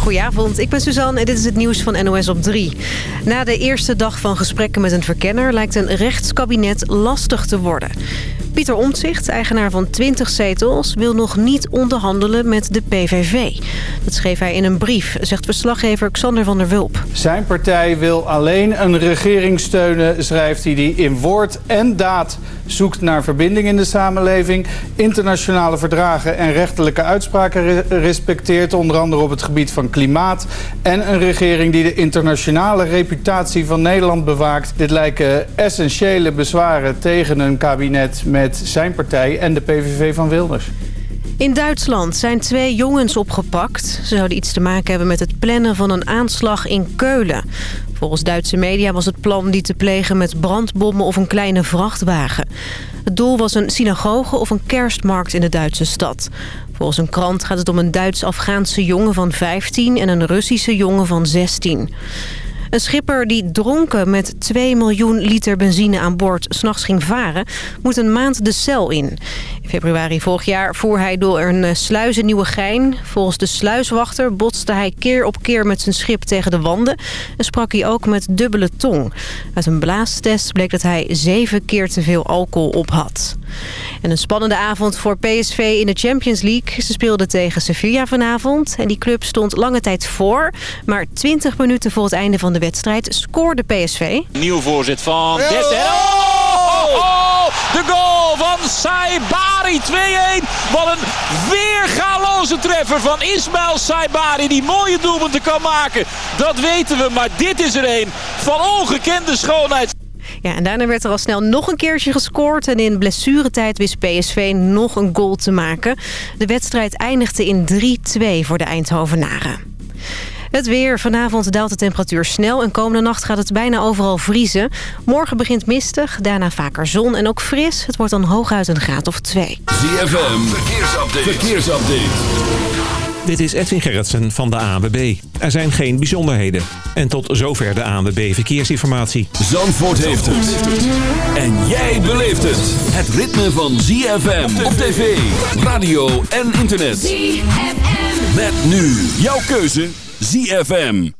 Goedenavond, ik ben Suzanne en dit is het nieuws van NOS op 3. Na de eerste dag van gesprekken met een verkenner... lijkt een rechtskabinet lastig te worden. Pieter Omtzigt, eigenaar van 20 zetels... wil nog niet onderhandelen met de PVV. Dat schreef hij in een brief, zegt verslaggever Xander van der Wulp. Zijn partij wil alleen een regering steunen, schrijft hij die in woord en daad zoekt naar verbinding in de samenleving, internationale verdragen en rechterlijke uitspraken respecteert, onder andere op het gebied van klimaat, en een regering die de internationale reputatie van Nederland bewaakt. Dit lijken essentiële bezwaren tegen een kabinet met zijn partij en de PVV van Wilders. In Duitsland zijn twee jongens opgepakt. Ze zouden iets te maken hebben met het plannen van een aanslag in Keulen. Volgens Duitse media was het plan die te plegen met brandbommen of een kleine vrachtwagen. Het doel was een synagoge of een kerstmarkt in de Duitse stad. Volgens een krant gaat het om een Duits-Afghaanse jongen van 15 en een Russische jongen van 16. Een schipper die dronken met 2 miljoen liter benzine aan boord s'nachts ging varen... moet een maand de cel in. In februari vorig jaar voer hij door een eh, sluis in Nieuwegein. Volgens de sluiswachter botste hij keer op keer met zijn schip tegen de wanden... en sprak hij ook met dubbele tong. Uit een blaastest bleek dat hij zeven keer te veel alcohol op had. En een spannende avond voor PSV in de Champions League. Ze speelden tegen Sevilla vanavond. En die club stond lange tijd voor. Maar 20 minuten voor het einde van de wedstrijd scoorde PSV. Nieuw voorzet van Dest. Oh, oh, oh, de goal van Saibari 2-1. Wat een weergaloze treffer van Ismail Saibari. Die mooie doelpunten kan maken. Dat weten we. Maar dit is er een van ongekende schoonheid. Ja, en daarna werd er al snel nog een keertje gescoord. En in blessuretijd wist PSV nog een goal te maken. De wedstrijd eindigde in 3-2 voor de Eindhovenaren. Het weer. Vanavond daalt de temperatuur snel en komende nacht gaat het bijna overal vriezen. Morgen begint mistig, daarna vaker zon en ook fris. Het wordt dan hooguit een graad of twee. ZFM, verkeersupdate. verkeersupdate. Dit is Edwin Gerritsen van de ANWB. Er zijn geen bijzonderheden. En tot zover de ANWB Verkeersinformatie. Zandvoort heeft het. En jij beleeft het. Het ritme van ZFM op tv, radio en internet. ZFM. Met nu jouw keuze ZFM.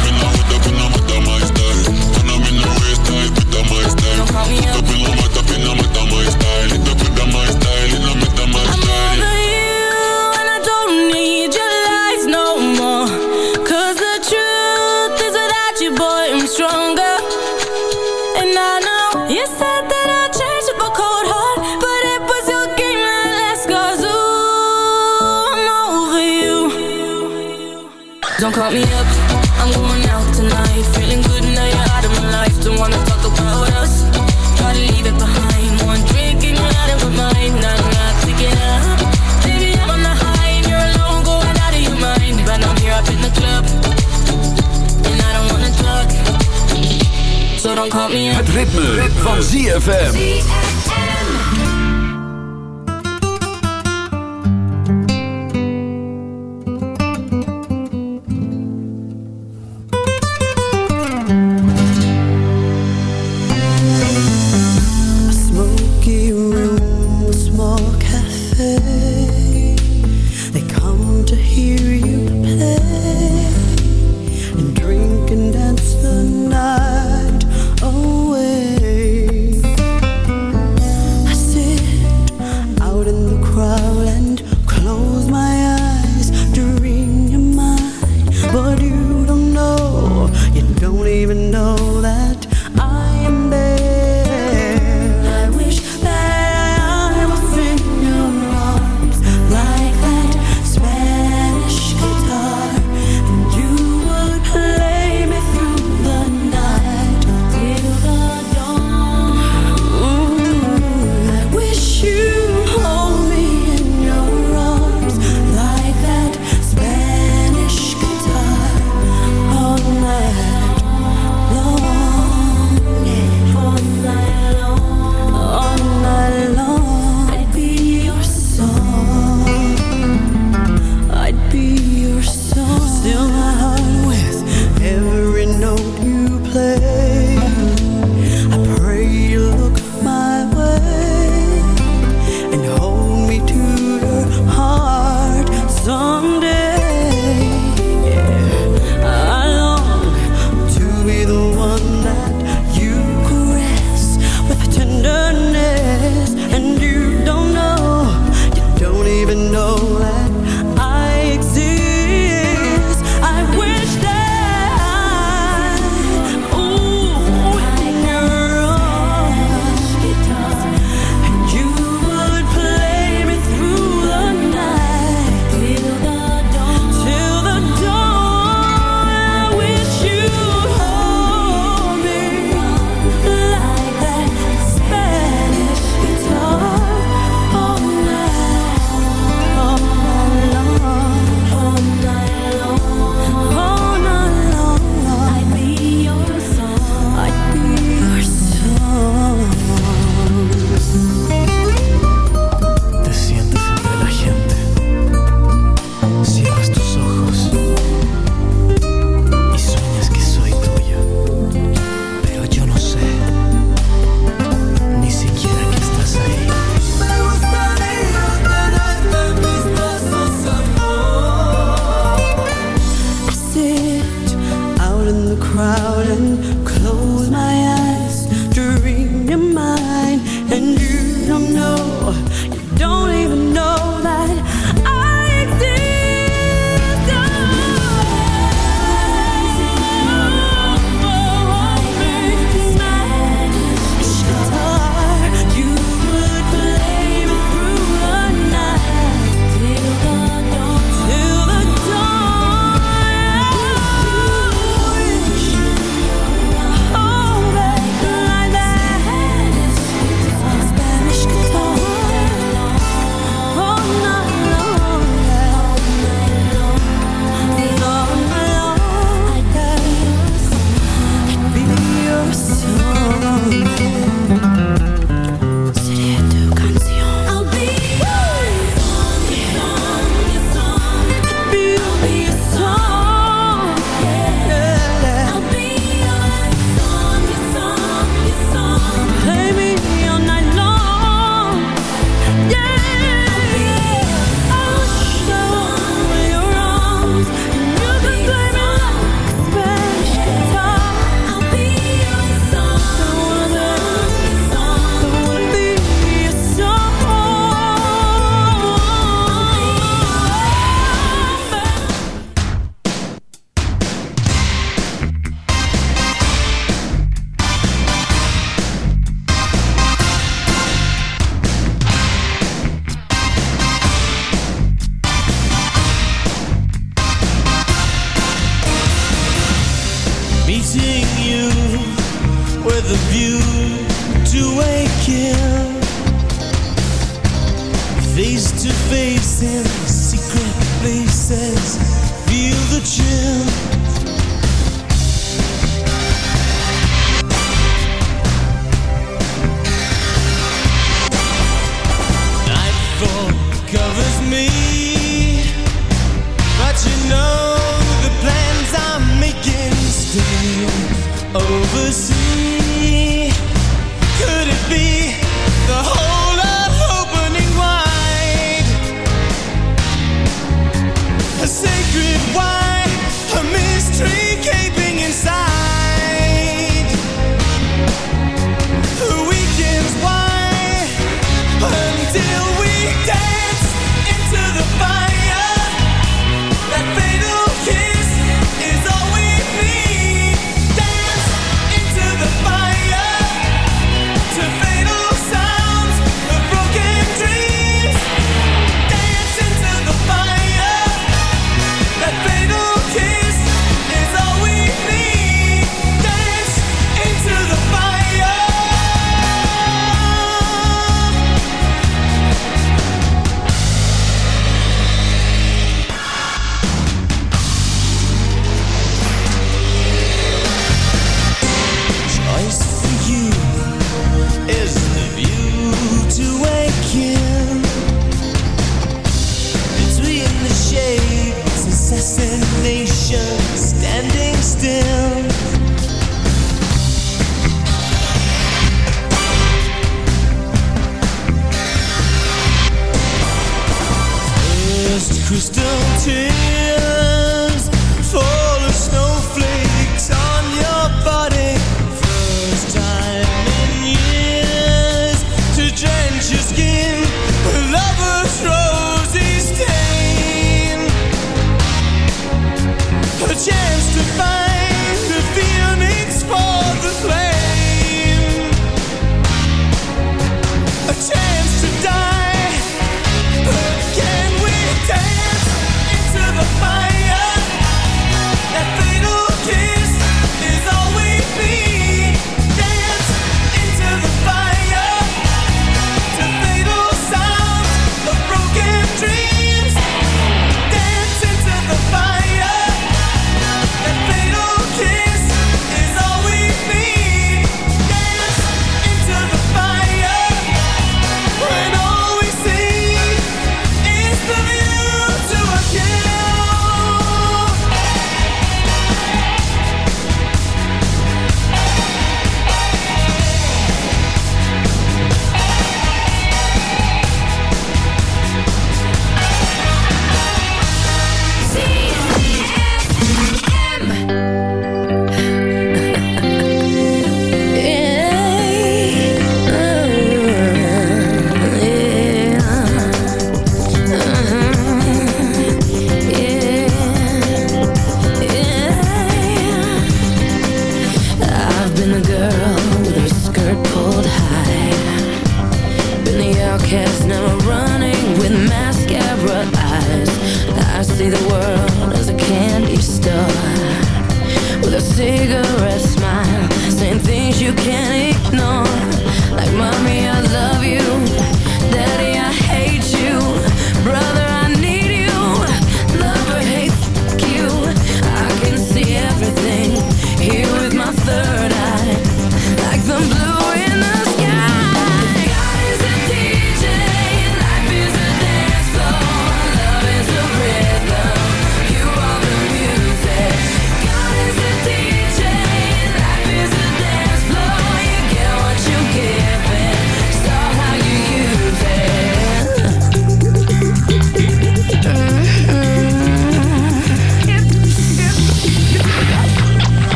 Het ritme, van ZFM.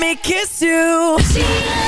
Me kiss you.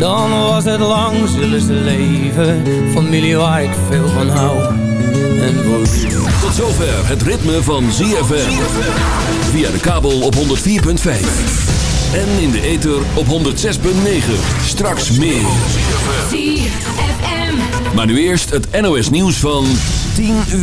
Dan was het lang zullen ze leven Familie waar ik veel van hou En voor Tot zover het ritme van ZFM. Via de kabel op 104.5. En in de ether op 106.9. Straks meer. ZFM. Maar nu eerst het NOS nieuws van 10 uur.